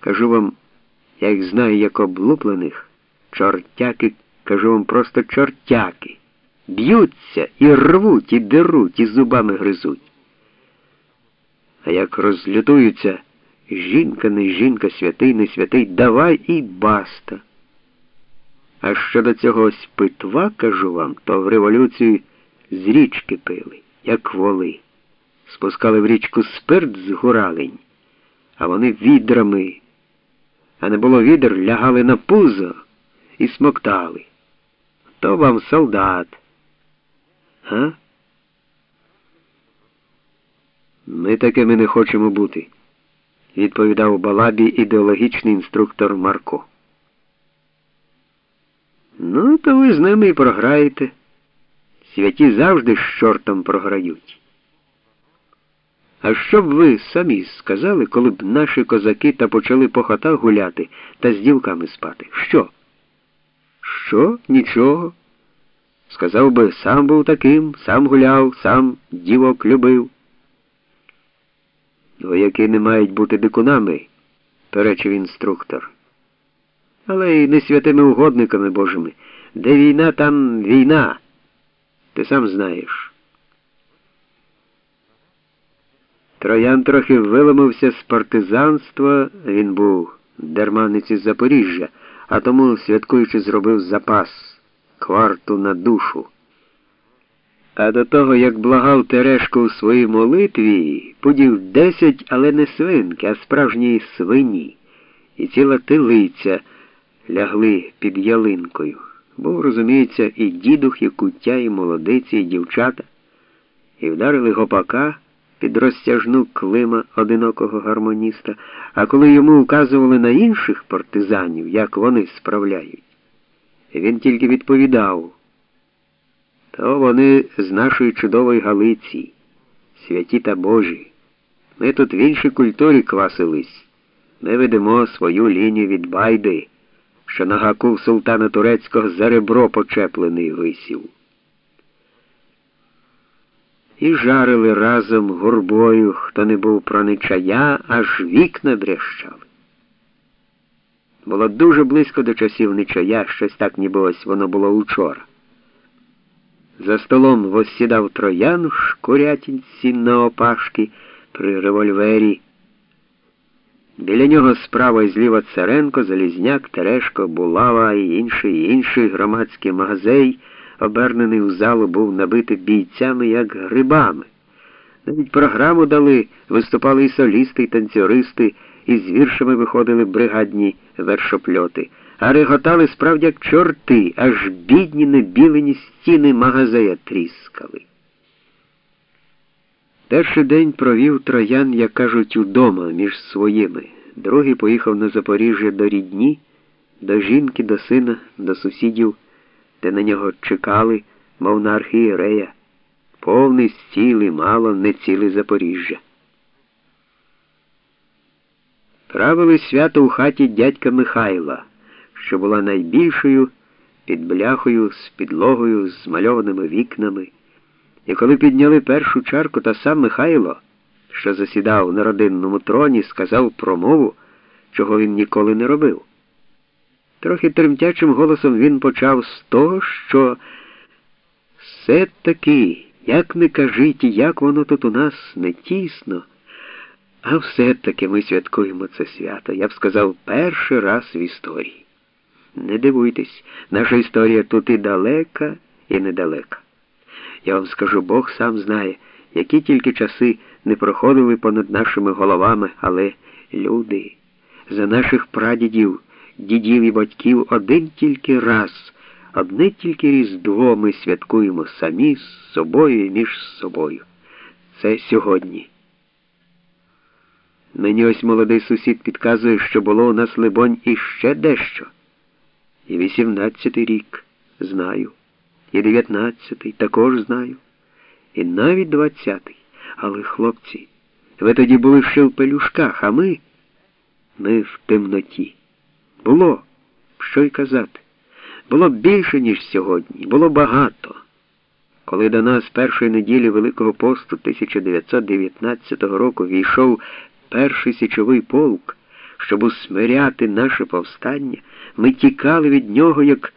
Кажу вам, я їх знаю як облуплених, чортяки, кажу вам просто чортяки. Б'ються і рвуть, і деруть, і зубами гризуть. А як розлютуються, жінка не жінка, святий, не святий, давай і баста. А щодо цього питва, кажу вам, то в революцію з річки пили, як воли. Спускали в річку спирт з гуралень, а вони відрами, а не було відер, лягали на пузо і смоктали. То вам солдат. Га? Ми такими не хочемо бути, відповідав балабі ідеологічний інструктор Марко. Ну, то ви з ними і програєте. Святі завжди з чортом програють. А що б ви самі сказали, коли б наші козаки та почали по хатах гуляти та з дівками спати? Що? Що? Нічого. Сказав би, сам був таким, сам гуляв, сам дівок любив. Вояки не мають бути дикунами, перечив інструктор. Але й не святими угодниками Божими. Де війна, там війна. Ти сам знаєш. Троян трохи виламався з партизанства, він був дерманець із Запоріжжя, а тому, святкуючи, зробив запас кварту на душу. А до того, як благав Терешко у своїй молитві, подів десять, але не свинки, а справжньої свині, і ціла тилиця лягли під ялинкою. Був, розуміється, і дідух, і куття, і молодиці, і дівчата, і вдарили гопака під розтяжну клима одинокого гармоніста, а коли йому вказували на інших партизанів, як вони справляють, він тільки відповідав, то вони з нашої чудової Галиції, святі та Божі. Ми тут в іншій культурі квасились, ми ведемо свою лінію від байди що на гаку султана турецького за ребро почеплений висів. І жарили разом гурбою, хто не був проничая, аж вікна дрящали. Було дуже близько до часів нечая, щось так, ніби ось воно було учора. За столом воссідав троян шкурятінці на опашки при револьвері. Біля нього справа і зліва Царенко, Залізняк, Терешко, Булава і інший інший громадський магазей, обернений у залу, був набитий бійцями, як грибами. Навіть програму дали, виступали і солісти, і танцюристи, і з віршами виходили бригадні вершопльоти, а реготали справді як чорти, аж бідні небілені стіни магазея тріскали. Перший день провів троян, як кажуть, удома між своїми. Другий поїхав на Запоріжжя до рідні, до жінки, до сина, до сусідів, де на нього чекали, мов на архієрея. Повний стіл мало не ціле Запоріжжя. Правили свято у хаті дядька Михайла, що була найбільшою під бляхою, з підлогою, з мальованими вікнами. І коли підняли першу чарку, та сам Михайло, що засідав на родинному троні, сказав промову, чого він ніколи не робив. Трохи тремтячим голосом він почав з того, що все таки, як не кажіть, як воно тут у нас не тісно, а все-таки ми святкуємо це свято, я б сказав, перший раз в історії. Не дивуйтесь, наша історія тут і далека, і недалека. Я вам скажу, Бог сам знає, які тільки часи не проходили понад нашими головами, але люди за наших прадідів, дідів і батьків один тільки раз, одне тільки Різдво ми святкуємо самі з собою і між собою. Це сьогодні. Мені ось молодий сусід підказує, що було у нас, либонь, іще дещо. І вісімнадцятий рік знаю і дев'ятнадцятий також знаю, і навіть двадцятий. Але, хлопці, ви тоді були ще в пелюшках, а ми, ми в темноті. Було, що й казати. Було більше, ніж сьогодні, було багато. Коли до нас першої неділі Великого посту 1919 року війшов перший січовий полк, щоб усмиряти наше повстання, ми тікали від нього як